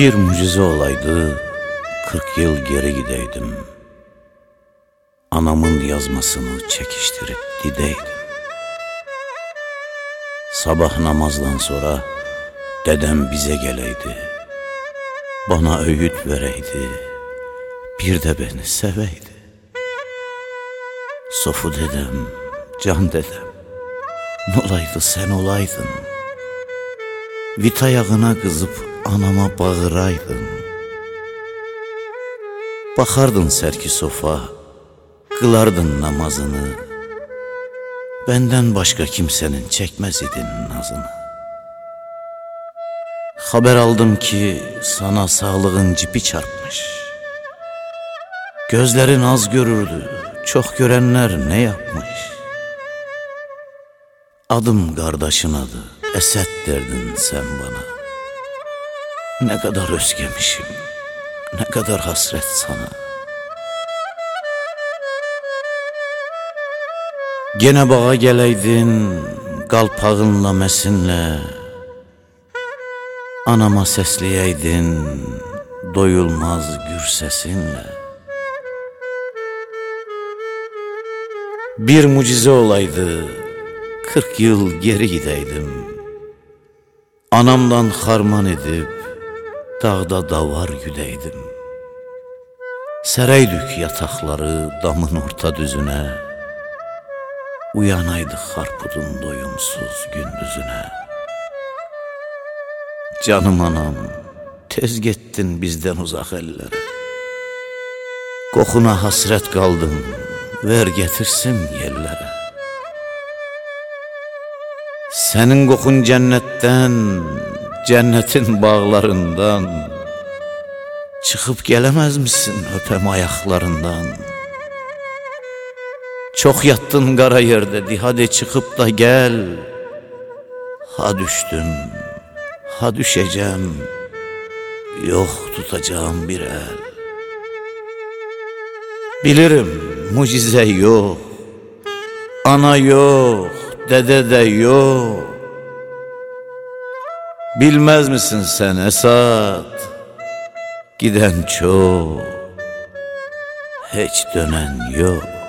Bir mucize olaydı, kırk yıl geri gideydim. Anamın yazmasını çekiştirip dideydim. Sabah namazdan sonra dedem bize geleydi. Bana öğüt vereydi, bir de beni seveydi. Sofu dedem, can dedem, nolaydı sen olaydın. Vit ayağına kızıp anama bağıraydın. Bakardın serki sofa, kılardın namazını. Benden başka kimsenin çekmez idin nazını. Haber aldım ki sana sağlığın cipi çarpmış. Gözlerin az görürdü, çok görenler ne yapmış? Adım kardeşin adı, Esed derdin sen bana. Ne kadar özgemişim, ne kadar hasret sana. Gene bağa geleydin, qalpağınla mesinle, Anama sesleyeydin, doyulmaz gür sesinle. Bir mucize olaydı, kırk yıl geri gideydim. Anamdan harman edip, Dağda davar güdeydim Sereydük yatakları damın orta düzüne Uyanaydık harpudun doyumsuz gündüzüne Canım anam tez gittin bizden uzak ellere Kokuna hasret kaldım ver getirsin yerlere Senin kokun cennetten cennetin bağlarından Çıkıp gelemez misin öpem ayaklarından? Çok yattın kara yerde hadi çıkıp da gel. Ha düştüm ha düşeceğim Yok tutacağım bir el. Bilirim mucize yok Ana yok dede de yok Bilmez misin sen Esat? Giden çok, hiç dönen yok.